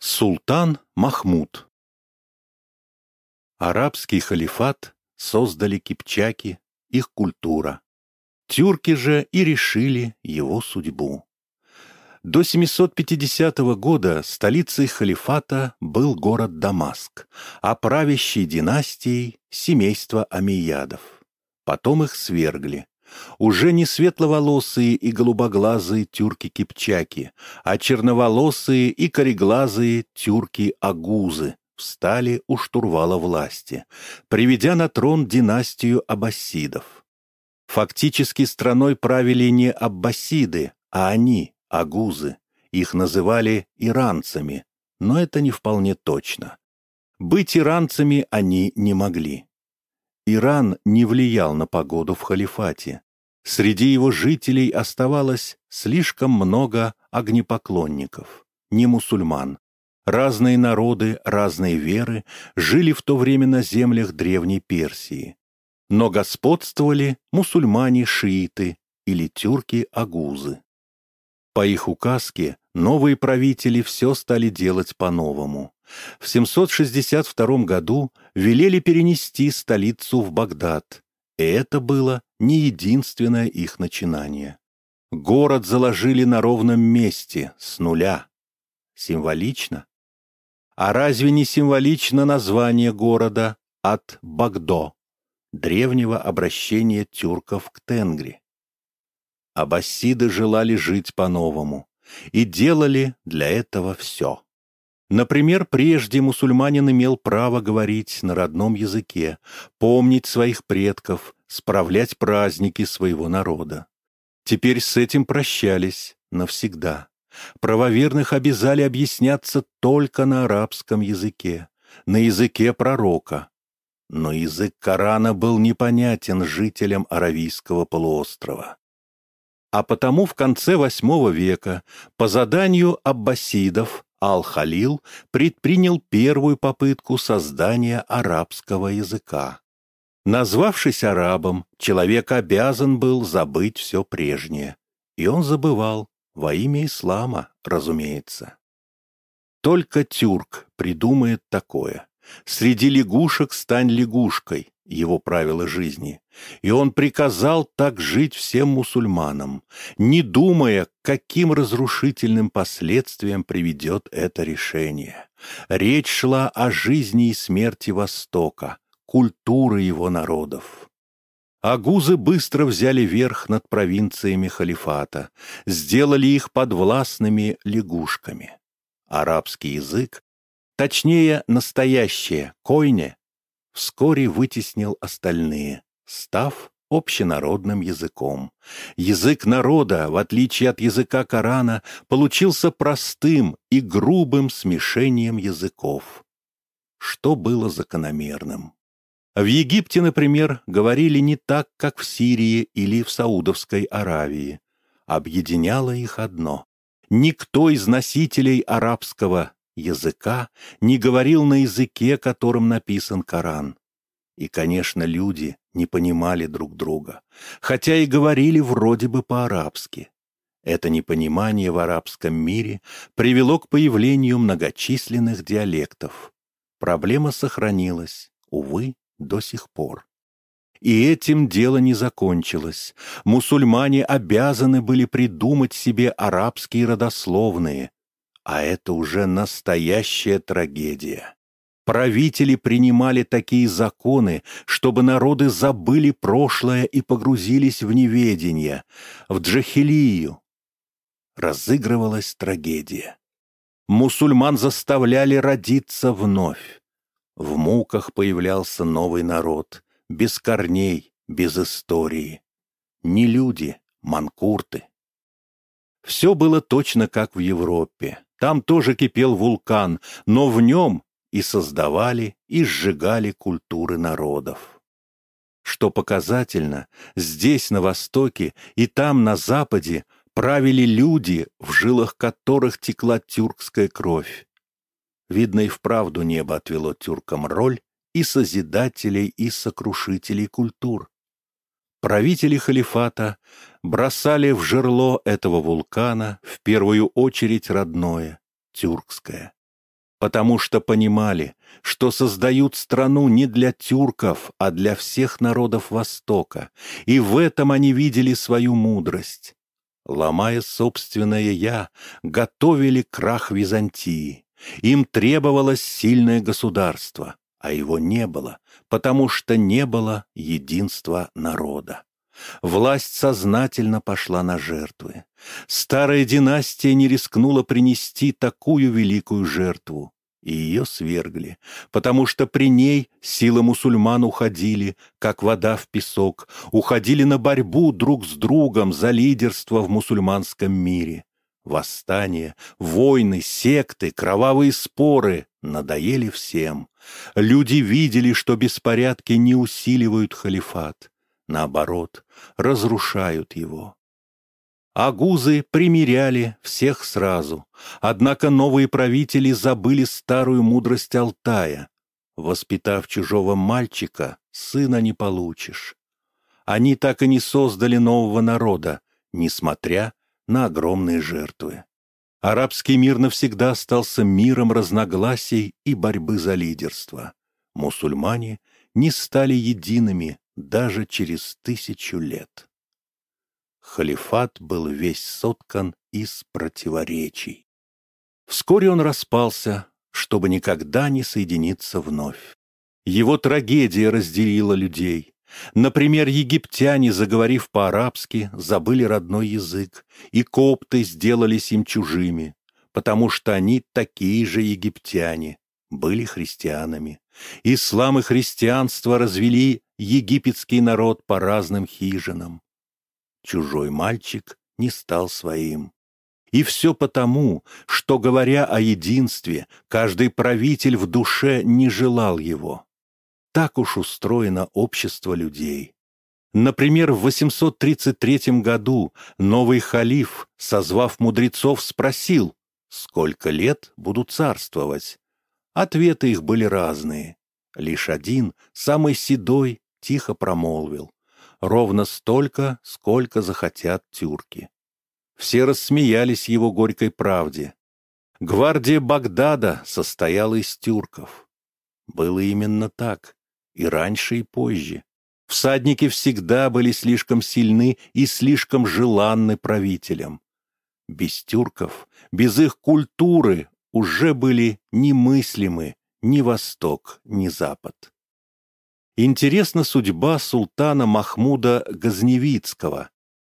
Султан Махмуд Арабский халифат создали кипчаки, их культура. Тюрки же и решили его судьбу. До 750 года столицей халифата был город Дамаск, а правящей династией – семейство Амиядов. Потом их свергли. Уже не светловолосые и голубоглазые тюрки-кипчаки, а черноволосые и кореглазые тюрки-агузы встали у штурвала власти, приведя на трон династию аббасидов. Фактически страной правили не аббасиды, а они, агузы. Их называли иранцами, но это не вполне точно. Быть иранцами они не могли. Иран не влиял на погоду в халифате. Среди его жителей оставалось слишком много огнепоклонников, не мусульман. Разные народы, разные веры жили в то время на землях Древней Персии. Но господствовали мусульмане-шииты или тюрки-агузы. По их указке новые правители все стали делать по-новому. В 762 году велели перенести столицу в Багдад, и это было не единственное их начинание. Город заложили на ровном месте, с нуля. Символично? А разве не символично название города от Багдо, древнего обращения тюрков к Тенгри? Аббасиды желали жить по-новому и делали для этого все. Например, прежде мусульманин имел право говорить на родном языке, помнить своих предков, справлять праздники своего народа. Теперь с этим прощались навсегда. Правоверных обязали объясняться только на арабском языке, на языке пророка. Но язык Корана был непонятен жителям Аравийского полуострова. А потому в конце VIII века по заданию аббасидов Ал-Халил предпринял первую попытку создания арабского языка. Назвавшись арабом, человек обязан был забыть все прежнее. И он забывал, во имя ислама, разумеется. Только тюрк придумает такое. Среди лягушек стань лягушкой, его правила жизни. И он приказал так жить всем мусульманам, не думая, каким разрушительным последствиям приведет это решение. Речь шла о жизни и смерти Востока, культуры его народов. Агузы быстро взяли верх над провинциями халифата, сделали их подвластными лягушками. Арабский язык, точнее, настоящее, койне, вскоре вытеснил остальные, став общенародным языком. Язык народа, в отличие от языка Корана, получился простым и грубым смешением языков, что было закономерным. В Египте, например, говорили не так, как в Сирии или в Саудовской Аравии. Объединяло их одно. Никто из носителей арабского языка не говорил на языке, которым написан Коран. И, конечно, люди не понимали друг друга, хотя и говорили вроде бы по-арабски. Это непонимание в арабском мире привело к появлению многочисленных диалектов. Проблема сохранилась, увы, до сих пор. И этим дело не закончилось. Мусульмане обязаны были придумать себе арабские родословные, а это уже настоящая трагедия. Правители принимали такие законы, чтобы народы забыли прошлое и погрузились в неведение, в джахилию. Разыгрывалась трагедия. Мусульман заставляли родиться вновь. В муках появлялся новый народ, без корней, без истории. Не люди, манкурты. Все было точно как в Европе. Там тоже кипел вулкан, но в нем и создавали, и сжигали культуры народов. Что показательно, здесь, на Востоке, и там, на Западе, правили люди, в жилах которых текла тюркская кровь. Видно, и вправду небо отвело тюркам роль и созидателей, и сокрушителей культур. Правители халифата бросали в жерло этого вулкана в первую очередь родное, тюркское. потому что понимали, что создают страну не для тюрков, а для всех народов Востока, и в этом они видели свою мудрость. Ломая собственное «я», готовили крах Византии. Им требовалось сильное государство, а его не было, потому что не было единства народа. Власть сознательно пошла на жертвы. Старая династия не рискнула принести такую великую жертву, и ее свергли, потому что при ней силы мусульман уходили, как вода в песок, уходили на борьбу друг с другом за лидерство в мусульманском мире. Восстания, войны, секты, кровавые споры надоели всем. Люди видели, что беспорядки не усиливают халифат, наоборот, разрушают его. Агузы примиряли всех сразу, однако новые правители забыли старую мудрость Алтая. Воспитав чужого мальчика, сына не получишь. Они так и не создали нового народа, несмотря на огромные жертвы. Арабский мир навсегда остался миром разногласий и борьбы за лидерство. Мусульмане не стали едиными даже через тысячу лет халифат был весь соткан из противоречий. Вскоре он распался, чтобы никогда не соединиться вновь. Его трагедия разделила людей. Например, египтяне, заговорив по-арабски, забыли родной язык, и копты сделались им чужими, потому что они такие же египтяне, были христианами. Ислам и христианство развели египетский народ по разным хижинам чужой мальчик не стал своим. И все потому, что, говоря о единстве, каждый правитель в душе не желал его. Так уж устроено общество людей. Например, в 833 году новый халиф, созвав мудрецов, спросил, сколько лет буду царствовать. Ответы их были разные. Лишь один, самый седой, тихо промолвил ровно столько, сколько захотят тюрки. Все рассмеялись его горькой правде. Гвардия Багдада состояла из тюрков. Было именно так, и раньше, и позже. Всадники всегда были слишком сильны и слишком желанны правителям. Без тюрков, без их культуры уже были немыслимы ни Восток, ни Запад. Интересна судьба султана Махмуда Газневицкого.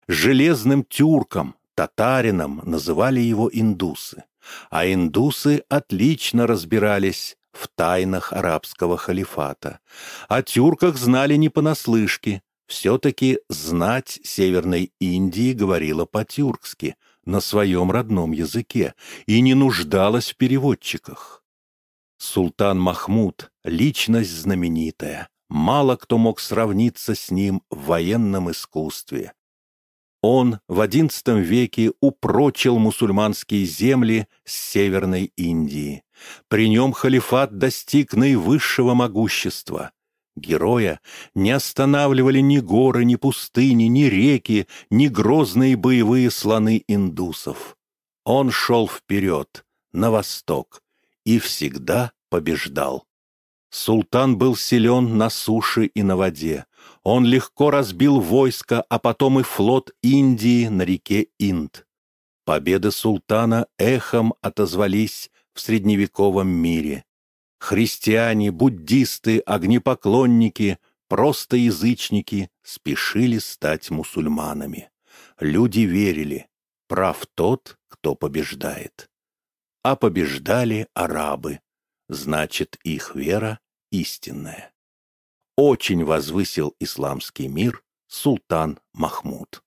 Железным тюрком, татарином называли его индусы. А индусы отлично разбирались в тайнах арабского халифата. О тюрках знали не понаслышке. Все-таки знать Северной Индии говорила по-тюркски, на своем родном языке, и не нуждалась в переводчиках. Султан Махмуд — личность знаменитая мало кто мог сравниться с ним в военном искусстве. Он в XI веке упрочил мусульманские земли с Северной Индии. При нем халифат достиг наивысшего могущества. Героя не останавливали ни горы, ни пустыни, ни реки, ни грозные боевые слоны индусов. Он шел вперед, на восток, и всегда побеждал. Султан был силен на суше и на воде. Он легко разбил войско, а потом и флот Индии на реке Инд. Победы султана эхом отозвались в средневековом мире. Христиане, буддисты, огнепоклонники, просто язычники спешили стать мусульманами. Люди верили, прав тот, кто побеждает. А побеждали арабы. Значит, их вера истинное. Очень возвысил исламский мир султан Махмуд.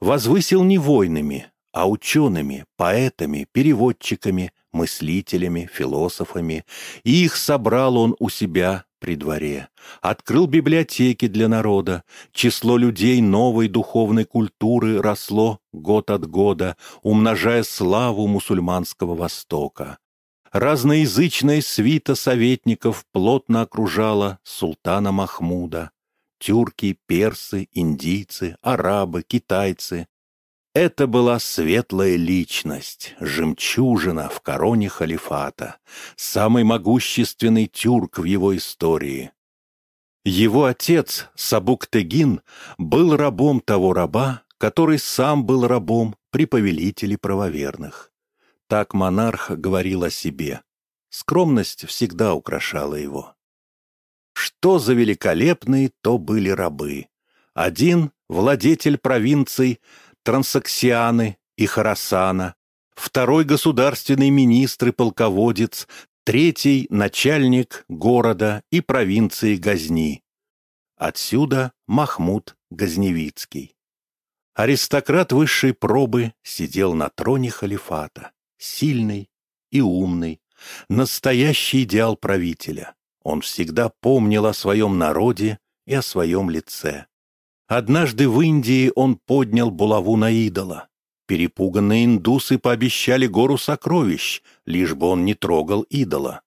Возвысил не войнами, а учеными, поэтами, переводчиками, мыслителями, философами, и их собрал он у себя при дворе, открыл библиотеки для народа, число людей новой духовной культуры росло год от года, умножая славу мусульманского Востока. Разноязычная свита советников плотно окружала султана Махмуда. Тюрки, персы, индийцы, арабы, китайцы. Это была светлая личность, жемчужина в короне халифата, самый могущественный тюрк в его истории. Его отец, Сабук-Тегин, был рабом того раба, который сам был рабом при повелителе правоверных. Так монарх говорил о себе. Скромность всегда украшала его. Что за великолепные то были рабы. Один — владетель провинций Трансаксианы и Харасана, второй государственный министр и полководец, третий — начальник города и провинции Газни. Отсюда Махмуд Газневицкий. Аристократ высшей пробы сидел на троне халифата, сильный и умный, настоящий идеал правителя. Он всегда помнил о своем народе и о своем лице. Однажды в Индии он поднял булаву на идола. Перепуганные индусы пообещали гору сокровищ, лишь бы он не трогал идола.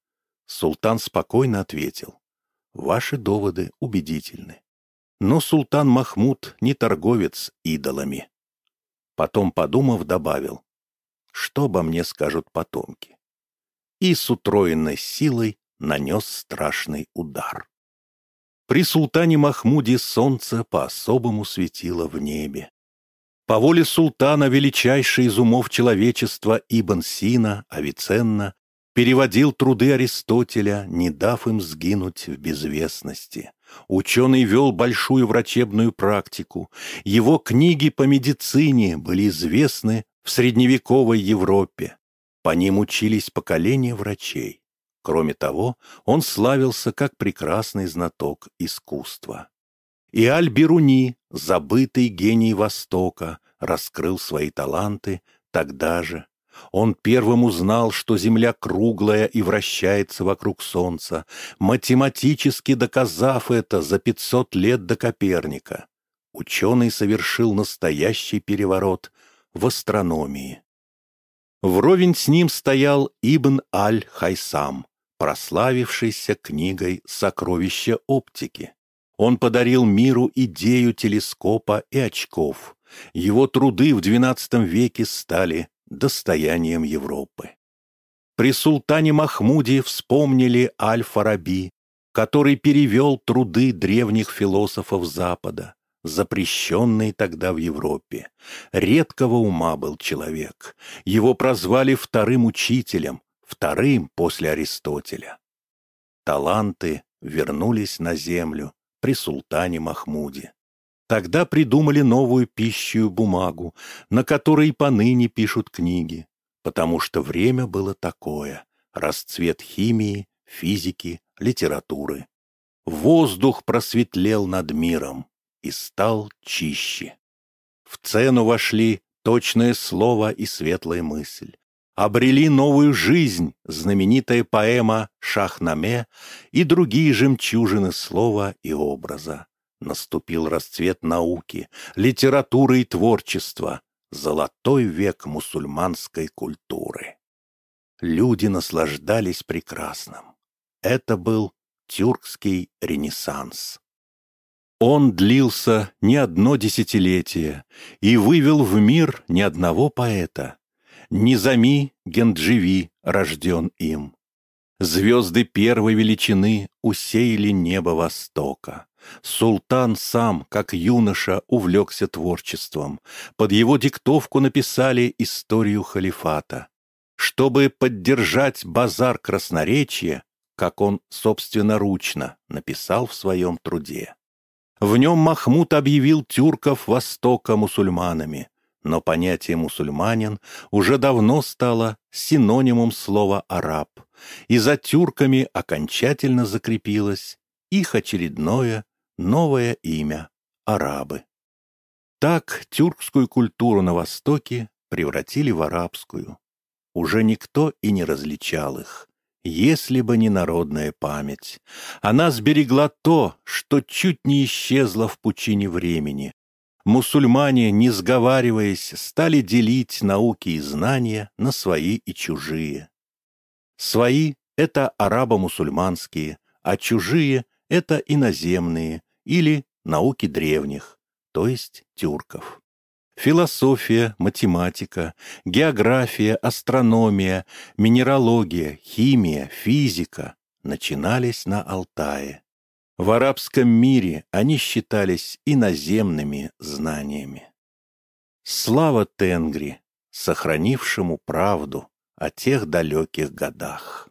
Султан спокойно ответил. «Ваши доводы убедительны». Но султан Махмуд не торговец идолами. Потом, подумав, добавил. «Что обо мне скажут потомки?» И с утроенной силой нанес страшный удар. При султане Махмуде солнце по-особому светило в небе. По воле султана величайший из умов человечества Ибн Сина, Авиценна, переводил труды Аристотеля, не дав им сгинуть в безвестности. Ученый вел большую врачебную практику. Его книги по медицине были известны в средневековой Европе. По ним учились поколения врачей. Кроме того, он славился как прекрасный знаток искусства. И Аль-Бируни, забытый гений Востока, раскрыл свои таланты тогда же. Он первым узнал, что Земля круглая и вращается вокруг Солнца, математически доказав это за 500 лет до Коперника. Ученый совершил настоящий переворот в астрономии. Вровень с ним стоял Ибн Аль-Хайсам, прославившийся книгой «Сокровища оптики». Он подарил миру идею телескопа и очков. Его труды в XII веке стали достоянием Европы. При султане Махмуде вспомнили Аль-Фараби, который перевел труды древних философов Запада, запрещенные тогда в Европе. Редкого ума был человек. Его прозвали вторым учителем, вторым после Аристотеля. Таланты вернулись на землю при султане Махмуде. Тогда придумали новую пищую бумагу, на которой поныне пишут книги, потому что время было такое — расцвет химии, физики, литературы. Воздух просветлел над миром и стал чище. В цену вошли точное слово и светлая мысль обрели новую жизнь знаменитая поэма «Шахнаме» и другие жемчужины слова и образа. Наступил расцвет науки, литературы и творчества, золотой век мусульманской культуры. Люди наслаждались прекрасным. Это был тюркский ренессанс. Он длился не одно десятилетие и вывел в мир ни одного поэта, Низами Гендживи рожден им. Звезды первой величины усеяли небо Востока. Султан сам, как юноша, увлекся творчеством. Под его диктовку написали историю халифата. Чтобы поддержать базар красноречия, как он собственноручно написал в своем труде. В нем Махмуд объявил тюрков Востока мусульманами, но понятие «мусульманин» уже давно стало синонимом слова «араб», и за тюрками окончательно закрепилось их очередное новое имя — арабы. Так тюркскую культуру на Востоке превратили в арабскую. Уже никто и не различал их, если бы не народная память. Она сберегла то, что чуть не исчезло в пучине времени, мусульмане, не сговариваясь, стали делить науки и знания на свои и чужие. Свои — это арабо-мусульманские, а чужие — это иноземные или науки древних, то есть тюрков. Философия, математика, география, астрономия, минералогия, химия, физика начинались на Алтае. В арабском мире они считались иноземными знаниями. Слава Тенгри, сохранившему правду о тех далеких годах.